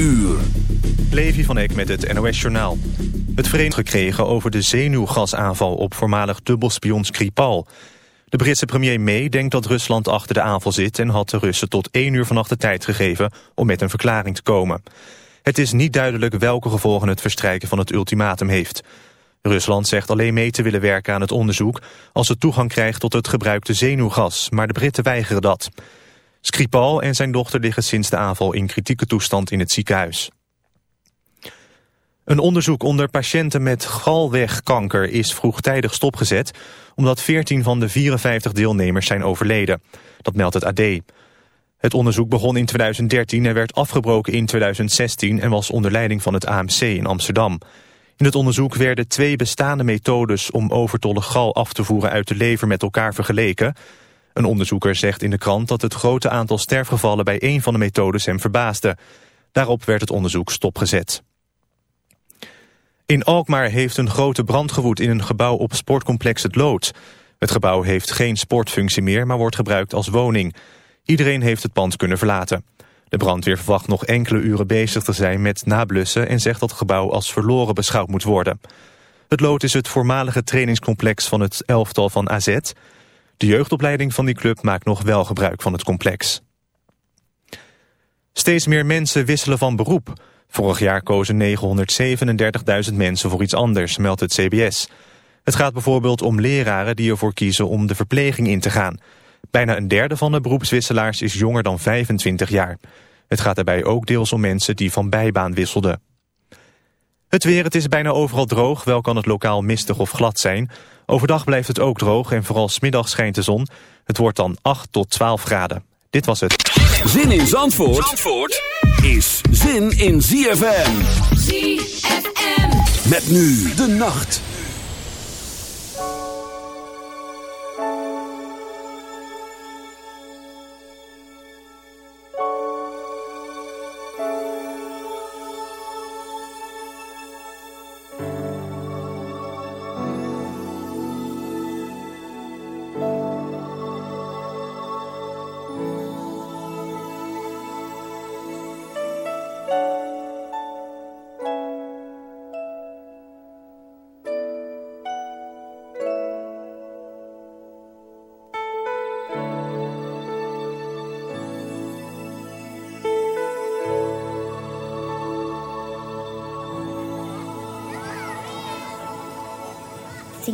uur. Levi van Eck met het NOS-journaal. Het verenigd gekregen over de zenuwgasaanval op voormalig dubbelspion Skripal. De Britse premier May denkt dat Rusland achter de aanval zit... en had de Russen tot één uur vannacht de tijd gegeven om met een verklaring te komen. Het is niet duidelijk welke gevolgen het verstrijken van het ultimatum heeft. Rusland zegt alleen mee te willen werken aan het onderzoek... als het toegang krijgt tot het gebruikte zenuwgas, maar de Britten weigeren dat... Skripal en zijn dochter liggen sinds de aanval in kritieke toestand in het ziekenhuis. Een onderzoek onder patiënten met galwegkanker is vroegtijdig stopgezet... omdat 14 van de 54 deelnemers zijn overleden. Dat meldt het AD. Het onderzoek begon in 2013 en werd afgebroken in 2016... en was onder leiding van het AMC in Amsterdam. In het onderzoek werden twee bestaande methodes om overtollig gal af te voeren uit de lever met elkaar vergeleken... Een onderzoeker zegt in de krant dat het grote aantal sterfgevallen bij een van de methodes hem verbaasde. Daarop werd het onderzoek stopgezet. In Alkmaar heeft een grote brand gewoed in een gebouw op sportcomplex Het Lood. Het gebouw heeft geen sportfunctie meer, maar wordt gebruikt als woning. Iedereen heeft het pand kunnen verlaten. De brandweer verwacht nog enkele uren bezig te zijn met nablussen... en zegt dat het gebouw als verloren beschouwd moet worden. Het Lood is het voormalige trainingscomplex van het elftal van AZ... De jeugdopleiding van die club maakt nog wel gebruik van het complex. Steeds meer mensen wisselen van beroep. Vorig jaar kozen 937.000 mensen voor iets anders, meldt het CBS. Het gaat bijvoorbeeld om leraren die ervoor kiezen om de verpleging in te gaan. Bijna een derde van de beroepswisselaars is jonger dan 25 jaar. Het gaat daarbij ook deels om mensen die van bijbaan wisselden. Het weer, het is bijna overal droog, wel kan het lokaal mistig of glad zijn. Overdag blijft het ook droog en vooral smiddag schijnt de zon. Het wordt dan 8 tot 12 graden. Dit was het. Zin in Zandvoort, Zandvoort is zin in ZFM. ZFM. Met nu de nacht.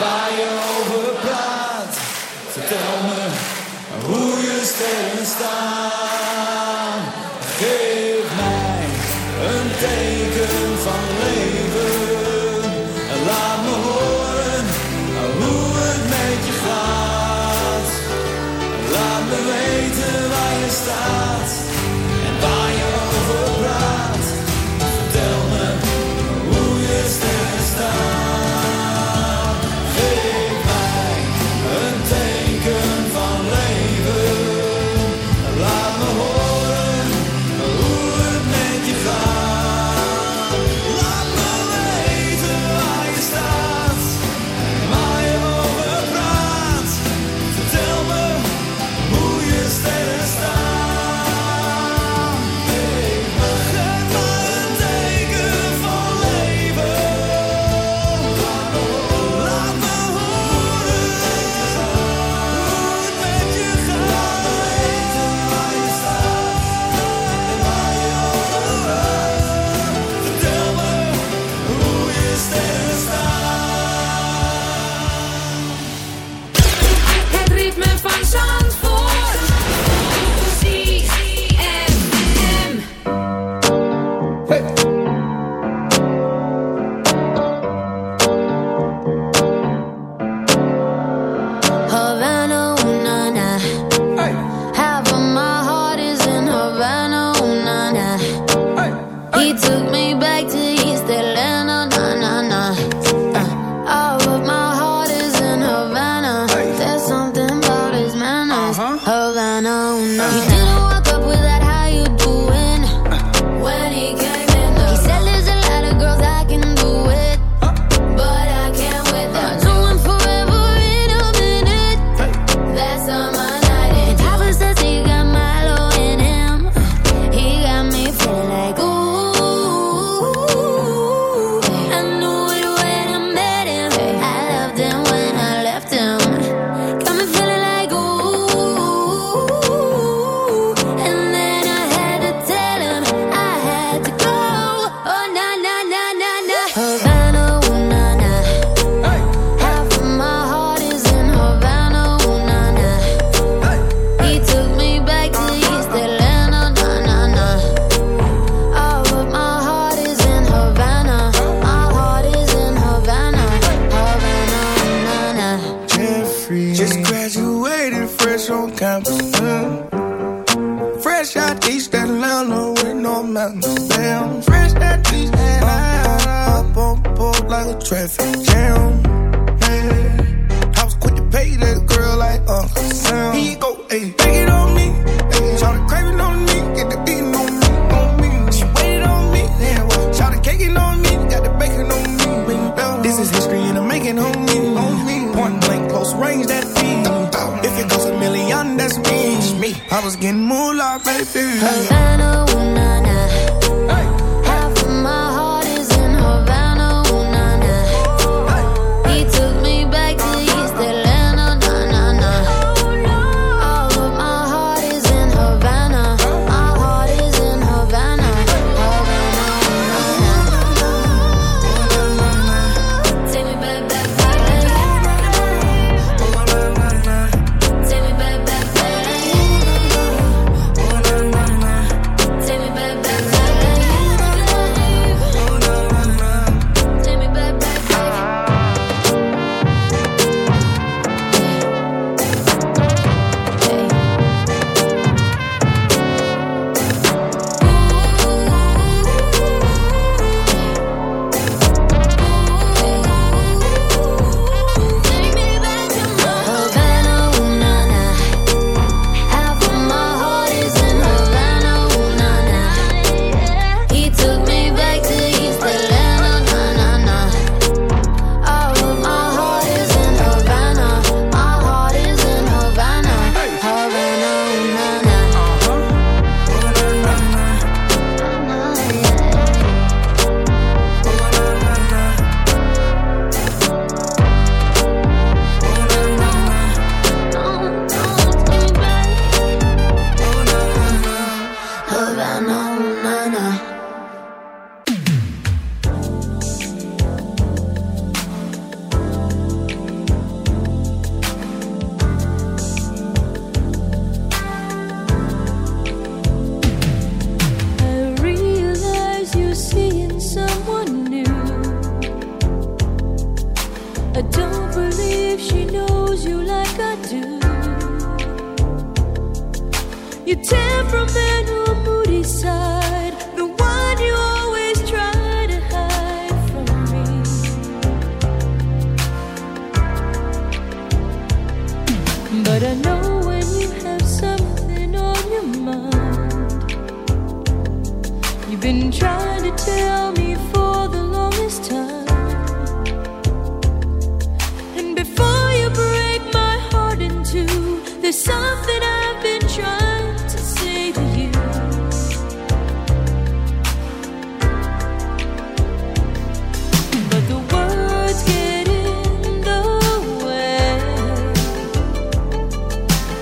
waar je over praat. Vertel me hoe je stelen staat.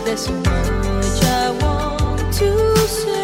The time I want to set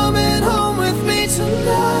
love.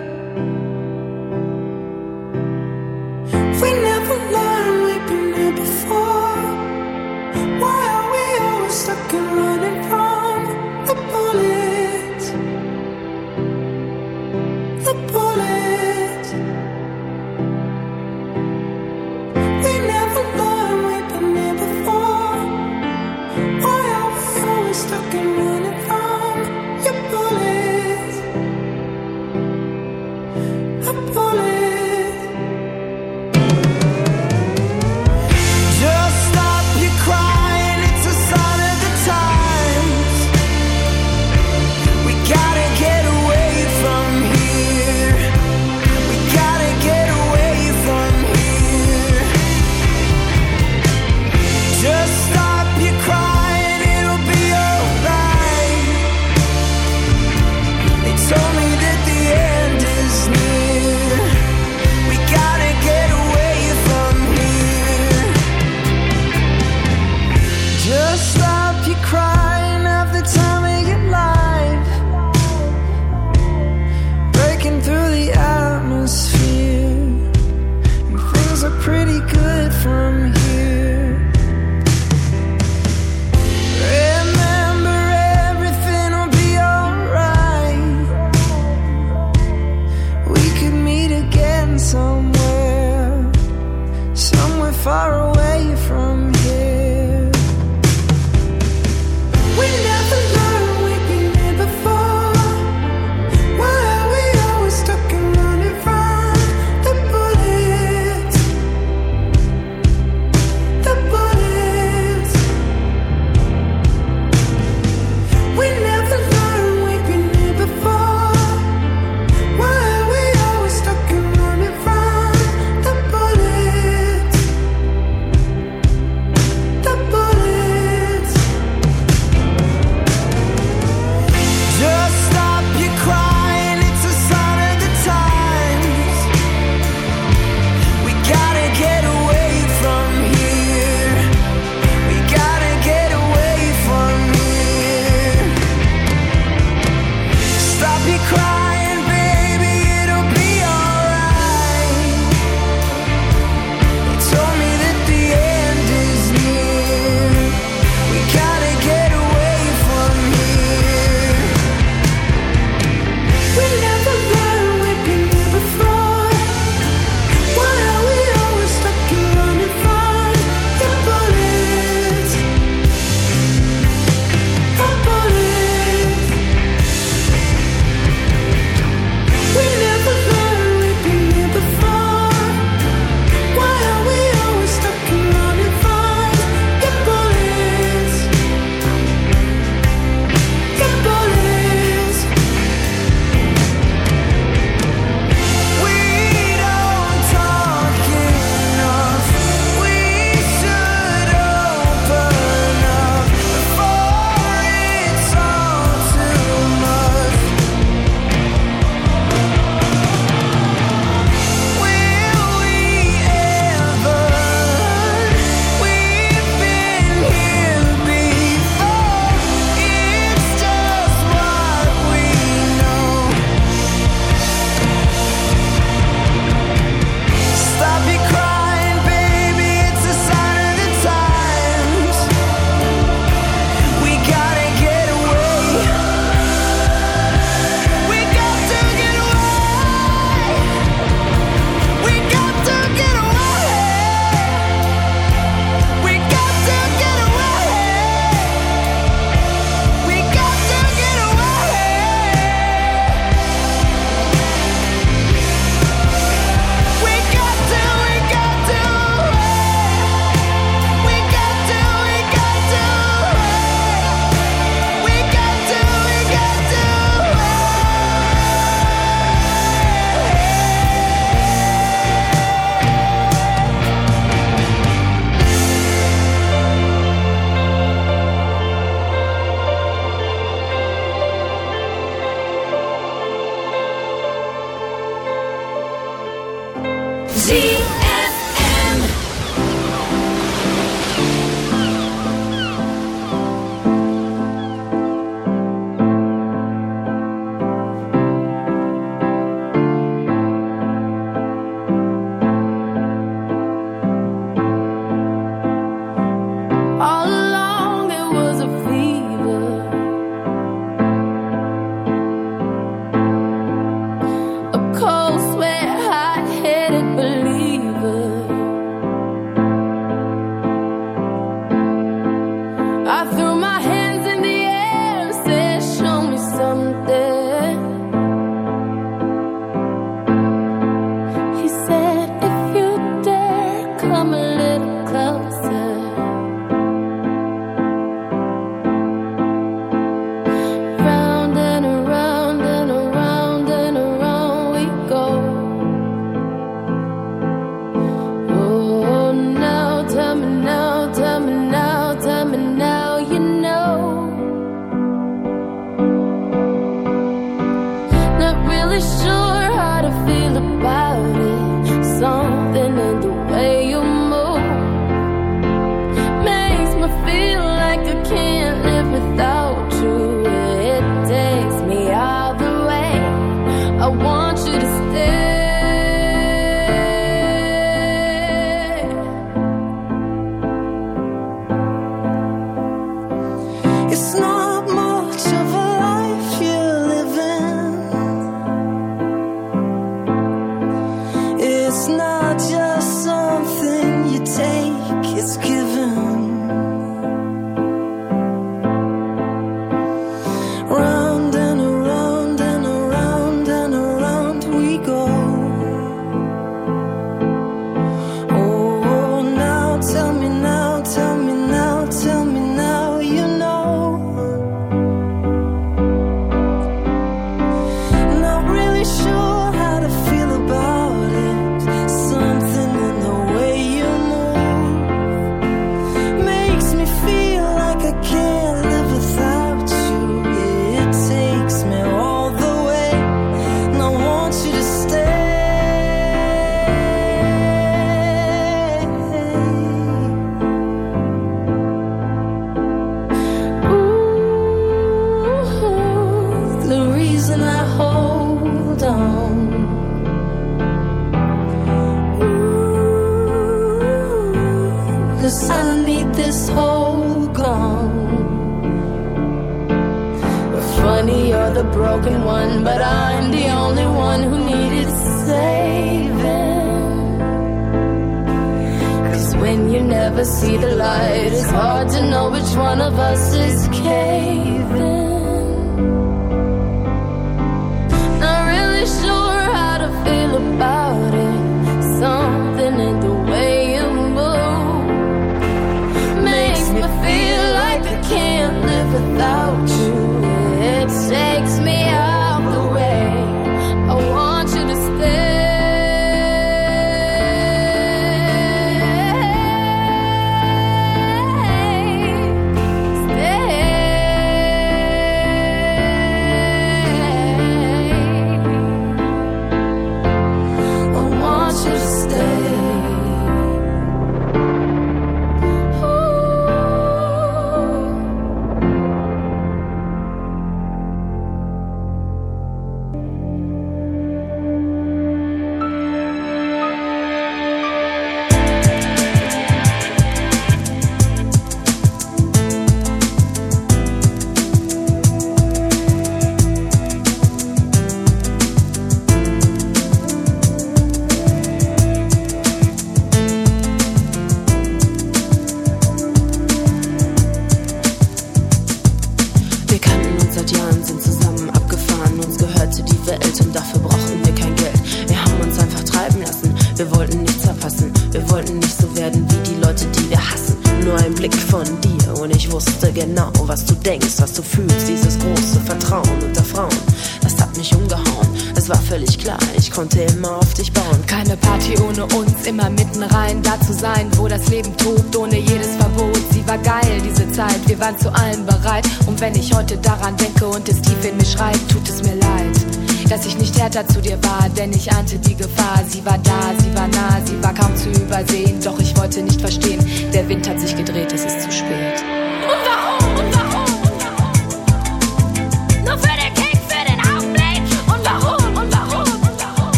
dir war, denn ich ahnte die Gefahr. Sie war da, sie war nah, sie war kaum zu übersehen. Doch ich wollte nicht verstehen